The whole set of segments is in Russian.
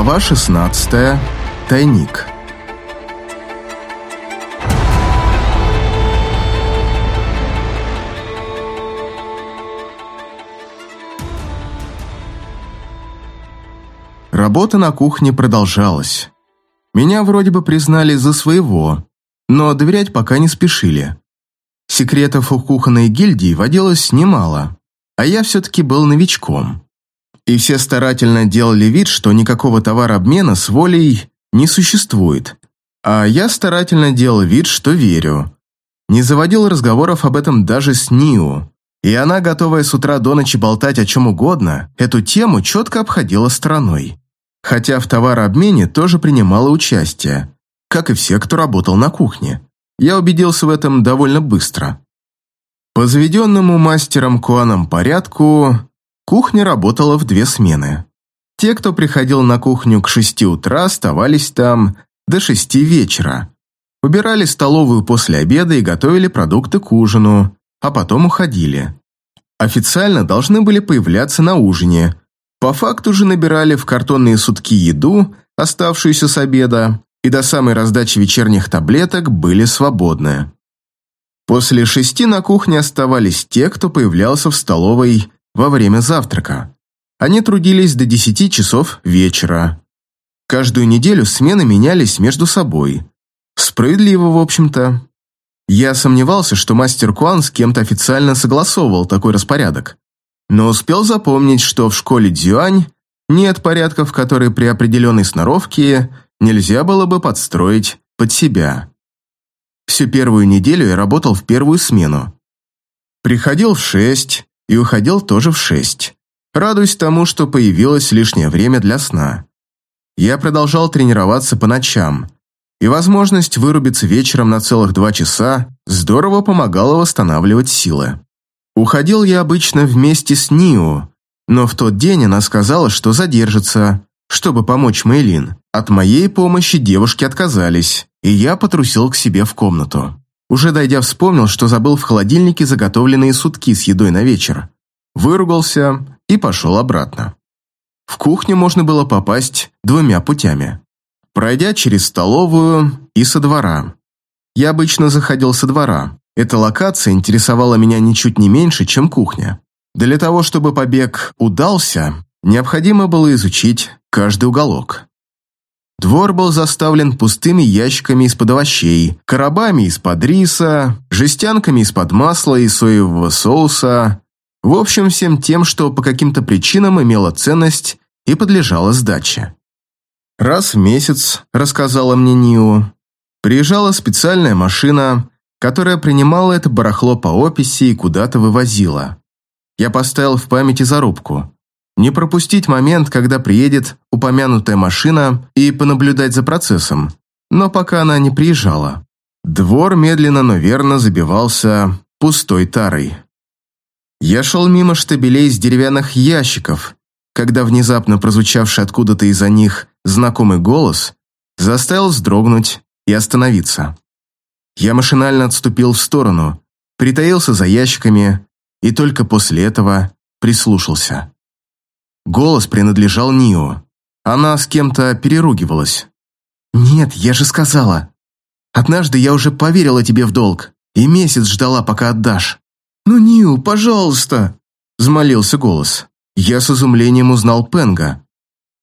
Глава 16. Тайник. Работа на кухне продолжалась. Меня вроде бы признали за своего, но доверять пока не спешили. Секретов у кухонной гильдии водилось немало, а я все-таки был новичком. И все старательно делали вид, что никакого товарообмена с волей не существует. А я старательно делал вид, что верю. Не заводил разговоров об этом даже с Нио. И она, готовая с утра до ночи болтать о чем угодно, эту тему четко обходила стороной. Хотя в товарообмене тоже принимала участие, как и все, кто работал на кухне. Я убедился в этом довольно быстро. По заведенному мастером Куаном порядку, Кухня работала в две смены. Те, кто приходил на кухню к шести утра, оставались там до шести вечера. Убирали столовую после обеда и готовили продукты к ужину, а потом уходили. Официально должны были появляться на ужине. По факту же набирали в картонные сутки еду, оставшуюся с обеда, и до самой раздачи вечерних таблеток были свободны. После шести на кухне оставались те, кто появлялся в столовой во время завтрака. Они трудились до 10 часов вечера. Каждую неделю смены менялись между собой. Справедливо, в общем-то. Я сомневался, что мастер Куан с кем-то официально согласовывал такой распорядок. Но успел запомнить, что в школе Дзюань нет порядков, которые при определенной сноровке нельзя было бы подстроить под себя. Всю первую неделю я работал в первую смену. Приходил в шесть, и уходил тоже в шесть, радуясь тому, что появилось лишнее время для сна. Я продолжал тренироваться по ночам, и возможность вырубиться вечером на целых два часа здорово помогала восстанавливать силы. Уходил я обычно вместе с Нио, но в тот день она сказала, что задержится, чтобы помочь Мэйлин. От моей помощи девушки отказались, и я потрусил к себе в комнату. Уже дойдя, вспомнил, что забыл в холодильнике заготовленные сутки с едой на вечер. Выругался и пошел обратно. В кухню можно было попасть двумя путями. Пройдя через столовую и со двора. Я обычно заходил со двора. Эта локация интересовала меня ничуть не меньше, чем кухня. Для того, чтобы побег удался, необходимо было изучить каждый уголок. Двор был заставлен пустыми ящиками из-под овощей, коробами из-под риса, жестянками из-под масла и соевого соуса, в общем, всем тем, что по каким-то причинам имело ценность и подлежало сдаче. Раз в месяц, рассказала мне Нио, приезжала специальная машина, которая принимала это барахло по описи и куда-то вывозила. Я поставил в памяти зарубку не пропустить момент, когда приедет упомянутая машина и понаблюдать за процессом. Но пока она не приезжала. Двор медленно, но верно забивался пустой тарой. Я шел мимо штабелей из деревянных ящиков, когда внезапно прозвучавший откуда-то из-за них знакомый голос заставил вздрогнуть и остановиться. Я машинально отступил в сторону, притаился за ящиками и только после этого прислушался. Голос принадлежал Нио. Она с кем-то переругивалась. «Нет, я же сказала. Однажды я уже поверила тебе в долг и месяц ждала, пока отдашь». «Ну, Нио, пожалуйста!» – взмолился голос. Я с изумлением узнал Пенга.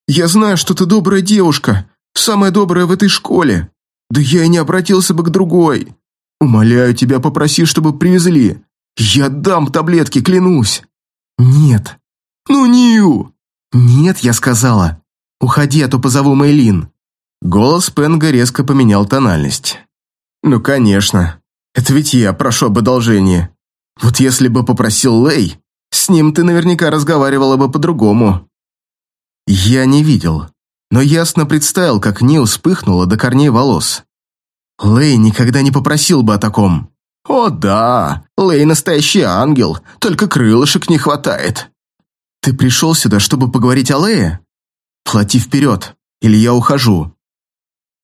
«Я знаю, что ты добрая девушка, самая добрая в этой школе. Да я и не обратился бы к другой. Умоляю тебя, попроси, чтобы привезли. Я дам таблетки, клянусь». «Нет». «Ну, Нью!» «Нет, я сказала. Уходи, а то позову Мэйлин». Голос Пенга резко поменял тональность. «Ну, конечно. Это ведь я прошу об одолжении. Вот если бы попросил Лэй, с ним ты наверняка разговаривала бы по-другому». Я не видел, но ясно представил, как Ни вспыхнула до корней волос. Лэй никогда не попросил бы о таком. «О да, Лэй настоящий ангел, только крылышек не хватает». «Ты пришел сюда, чтобы поговорить о Лее? Плати вперед, или я ухожу».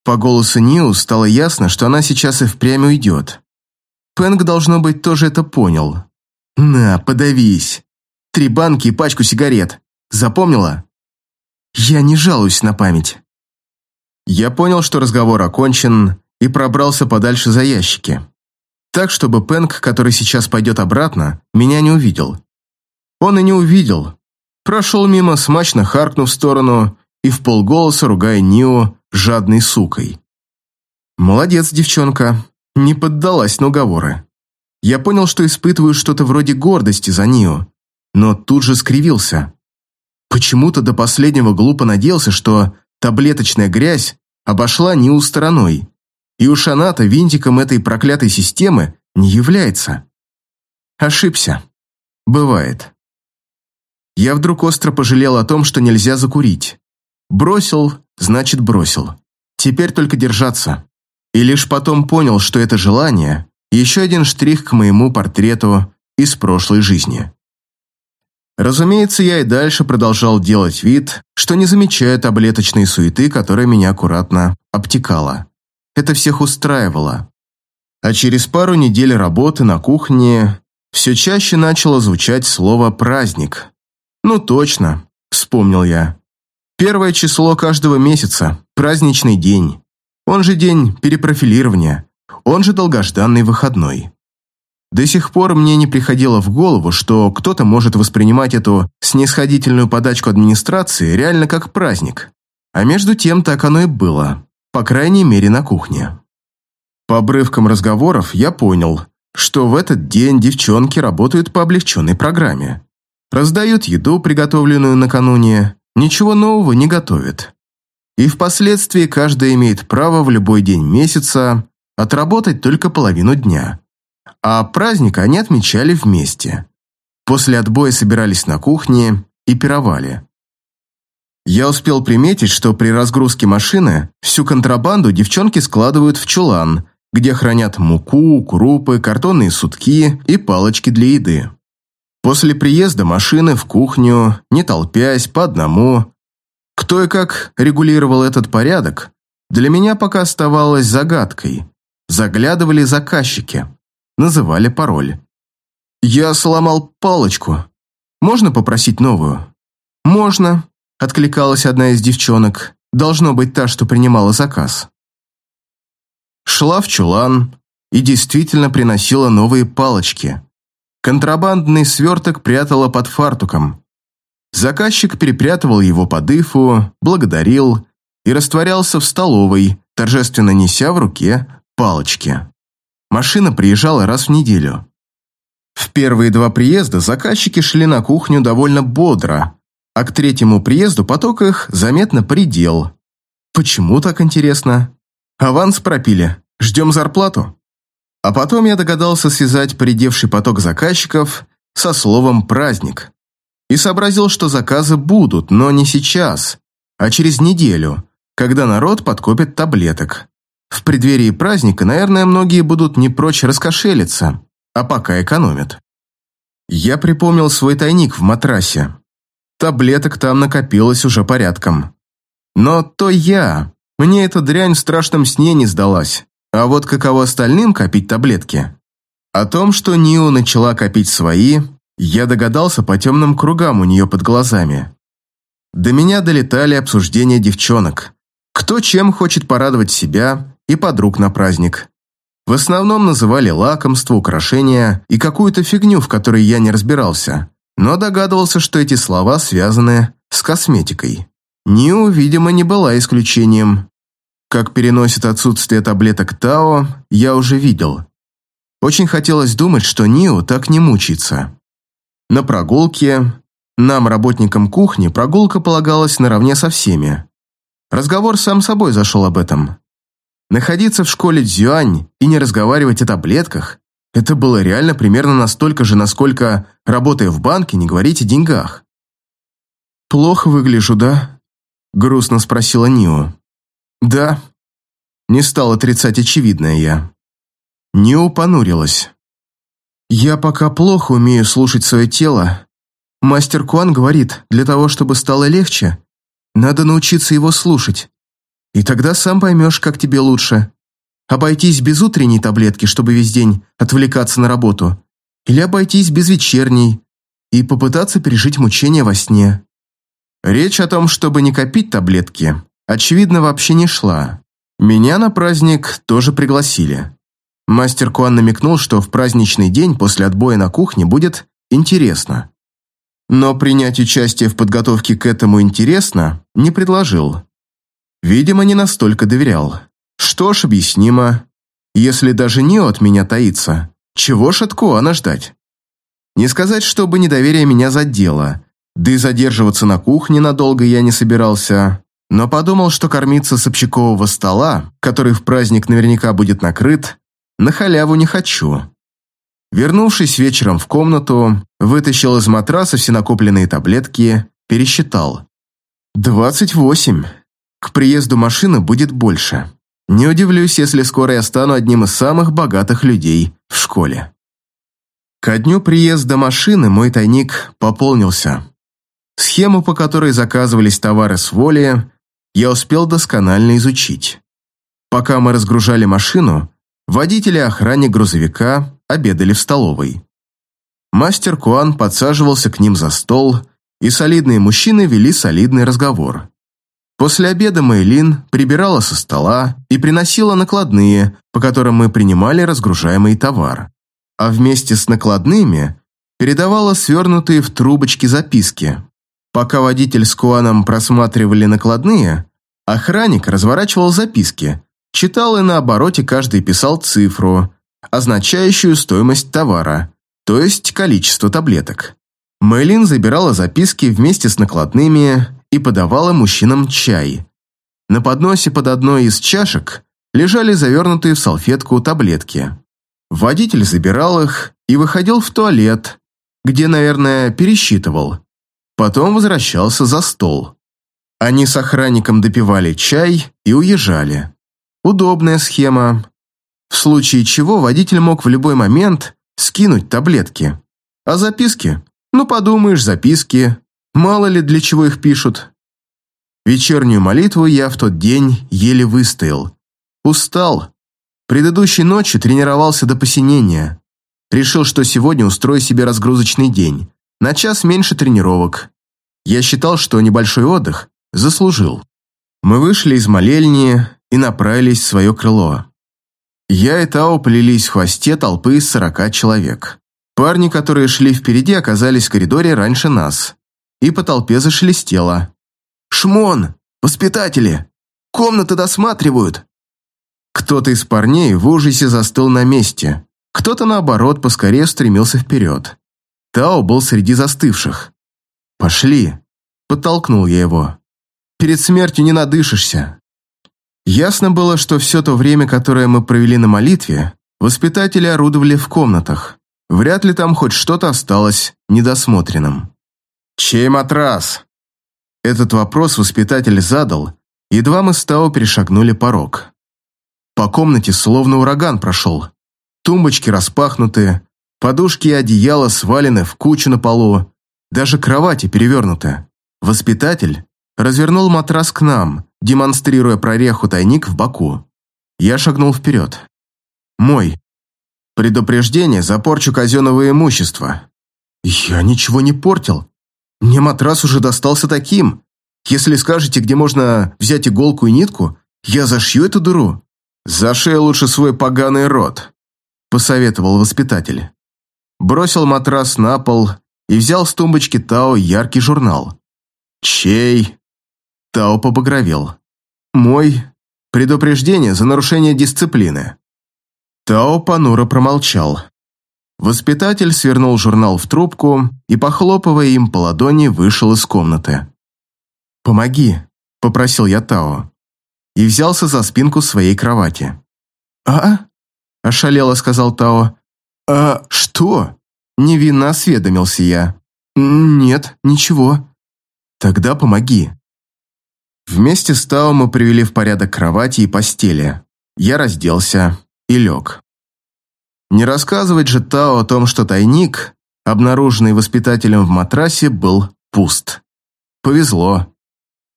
По голосу Нил стало ясно, что она сейчас и впрямь уйдет. Пэнк, должно быть, тоже это понял. «На, подавись. Три банки и пачку сигарет. Запомнила?» Я не жалуюсь на память». Я понял, что разговор окончен, и пробрался подальше за ящики. Так, чтобы Пэнк, который сейчас пойдет обратно, меня не увидел. Он и не увидел. Прошел мимо, смачно харкнув в сторону и в полголоса ругая Нио жадной сукой. Молодец, девчонка, не поддалась на уговоры. Я понял, что испытываю что-то вроде гордости за Нио, но тут же скривился. Почему-то до последнего глупо надеялся, что таблеточная грязь обошла Нио стороной, и уж она-то винтиком этой проклятой системы не является. Ошибся. Бывает. Я вдруг остро пожалел о том, что нельзя закурить. Бросил, значит бросил. Теперь только держаться. И лишь потом понял, что это желание – еще один штрих к моему портрету из прошлой жизни. Разумеется, я и дальше продолжал делать вид, что не замечаю таблеточной суеты, которая меня аккуратно обтекала. Это всех устраивало. А через пару недель работы на кухне все чаще начало звучать слово «праздник». «Ну точно», – вспомнил я. «Первое число каждого месяца, праздничный день. Он же день перепрофилирования, он же долгожданный выходной. До сих пор мне не приходило в голову, что кто-то может воспринимать эту снисходительную подачку администрации реально как праздник. А между тем так оно и было, по крайней мере на кухне. По обрывкам разговоров я понял, что в этот день девчонки работают по облегченной программе. Раздают еду, приготовленную накануне, ничего нового не готовят и впоследствии каждый имеет право в любой день месяца отработать только половину дня. А праздник они отмечали вместе. После отбоя собирались на кухне и пировали. Я успел приметить, что при разгрузке машины всю контрабанду девчонки складывают в чулан, где хранят муку, крупы, картонные сутки и палочки для еды. После приезда машины в кухню, не толпясь, по одному, кто и как регулировал этот порядок, для меня пока оставалось загадкой. Заглядывали заказчики, называли пароль. Я сломал палочку. Можно попросить новую? Можно, откликалась одна из девчонок. Должно быть та, что принимала заказ. Шла в чулан и действительно приносила новые палочки. Контрабандный сверток прятала под фартуком. Заказчик перепрятывал его под ифу, благодарил и растворялся в столовой, торжественно неся в руке палочки. Машина приезжала раз в неделю. В первые два приезда заказчики шли на кухню довольно бодро, а к третьему приезду поток их заметно предел. Почему так интересно? Аванс пропили, ждем зарплату. А потом я догадался связать поредевший поток заказчиков со словом «праздник» и сообразил, что заказы будут, но не сейчас, а через неделю, когда народ подкопит таблеток. В преддверии праздника, наверное, многие будут не прочь раскошелиться, а пока экономят. Я припомнил свой тайник в матрасе. Таблеток там накопилось уже порядком. Но то я. Мне эта дрянь в страшном сне не сдалась. А вот каково остальным копить таблетки? О том, что Нио начала копить свои, я догадался по темным кругам у нее под глазами. До меня долетали обсуждения девчонок. Кто чем хочет порадовать себя и подруг на праздник. В основном называли лакомство, украшения и какую-то фигню, в которой я не разбирался, но догадывался, что эти слова связаны с косметикой. Ниу, видимо, не была исключением. Как переносит отсутствие таблеток Тао, я уже видел. Очень хотелось думать, что Ниу так не мучается. На прогулке, нам, работникам кухни, прогулка полагалась наравне со всеми. Разговор сам собой зашел об этом. Находиться в школе Дзюань и не разговаривать о таблетках – это было реально примерно настолько же, насколько, работая в банке, не говорить о деньгах. «Плохо выгляжу, да?» – грустно спросила Нио. «Да». Не стал отрицать очевидное я. Нио понурилась. Я пока плохо умею слушать свое тело. Мастер Куан говорит, для того, чтобы стало легче, надо научиться его слушать. И тогда сам поймешь, как тебе лучше. Обойтись без утренней таблетки, чтобы весь день отвлекаться на работу. Или обойтись без вечерней и попытаться пережить мучения во сне. Речь о том, чтобы не копить таблетки, очевидно, вообще не шла. Меня на праздник тоже пригласили. Мастер Куан намекнул, что в праздничный день после отбоя на кухне будет интересно. Но принять участие в подготовке к этому интересно не предложил. Видимо, не настолько доверял. Что ж, объяснимо. Если даже не от меня таится, чего ж от Куана ждать? Не сказать, чтобы недоверие меня задело, да и задерживаться на кухне надолго я не собирался, но подумал, что кормиться с общакового стола, который в праздник наверняка будет накрыт, на халяву не хочу. Вернувшись вечером в комнату, вытащил из матраса все накопленные таблетки, пересчитал. «Двадцать восемь. К приезду машины будет больше. Не удивлюсь, если скоро я стану одним из самых богатых людей в школе». Ко дню приезда машины мой тайник пополнился. Схему, по которой заказывались товары с воли, я успел досконально изучить. Пока мы разгружали машину, водитель и охранник грузовика обедали в столовой. Мастер Куан подсаживался к ним за стол, и солидные мужчины вели солидный разговор. После обеда Мэйлин прибирала со стола и приносила накладные, по которым мы принимали разгружаемый товар а вместе с накладными передавала свернутые в трубочки записки. Пока водитель с Куаном просматривали накладные, охранник разворачивал записки, читал и на обороте каждый писал цифру, означающую стоимость товара, то есть количество таблеток. Мэйлин забирала записки вместе с накладными и подавала мужчинам чай. На подносе под одной из чашек лежали завернутые в салфетку таблетки. Водитель забирал их и выходил в туалет, где, наверное, пересчитывал. Потом возвращался за стол. Они с охранником допивали чай и уезжали. Удобная схема. В случае чего водитель мог в любой момент скинуть таблетки. А записки? Ну, подумаешь, записки. Мало ли для чего их пишут. Вечернюю молитву я в тот день еле выстоял. Устал, Предыдущей ночью тренировался до посинения. Решил, что сегодня устрою себе разгрузочный день. На час меньше тренировок. Я считал, что небольшой отдых заслужил. Мы вышли из молельни и направились в свое крыло. Я и Тао плелись в хвосте толпы из сорока человек. Парни, которые шли впереди, оказались в коридоре раньше нас. И по толпе зашелестело. «Шмон! Воспитатели! Комнаты досматривают!» Кто-то из парней в ужасе застыл на месте, кто-то, наоборот, поскорее стремился вперед. Тао был среди застывших. «Пошли!» – подтолкнул я его. «Перед смертью не надышишься!» Ясно было, что все то время, которое мы провели на молитве, воспитатели орудовали в комнатах. Вряд ли там хоть что-то осталось недосмотренным. «Чей матрас?» Этот вопрос воспитатель задал, едва мы с Тао перешагнули порог. По комнате словно ураган прошел. Тумбочки распахнуты, подушки и одеяла свалены в кучу на полу, даже кровати перевернуты. Воспитатель развернул матрас к нам, демонстрируя прореху тайник в боку. Я шагнул вперед. Мой. Предупреждение за порчу казенного имущества. Я ничего не портил. Мне матрас уже достался таким. Если скажете, где можно взять иголку и нитку, я зашью эту дыру. «Зашей лучше свой поганый рот», – посоветовал воспитатель. Бросил матрас на пол и взял с тумбочки Тао яркий журнал. «Чей?» Тао побагровел. «Мой. Предупреждение за нарушение дисциплины». Тао понуро промолчал. Воспитатель свернул журнал в трубку и, похлопывая им по ладони, вышел из комнаты. «Помоги», – попросил я Тао и взялся за спинку своей кровати. «А?» – ошалело сказал Тао. «А что?» – невинно осведомился я. «Нет, ничего». «Тогда помоги». Вместе с Тао мы привели в порядок кровати и постели. Я разделся и лег. Не рассказывать же Тао о том, что тайник, обнаруженный воспитателем в матрасе, был пуст. Повезло.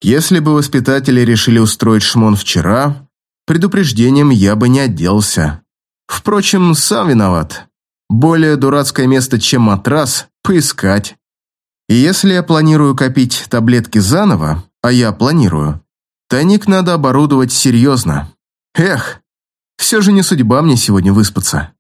Если бы воспитатели решили устроить шмон вчера, предупреждением я бы не отделался. Впрочем, сам виноват. Более дурацкое место, чем матрас, поискать. И если я планирую копить таблетки заново, а я планирую, тайник надо оборудовать серьезно. Эх, все же не судьба мне сегодня выспаться.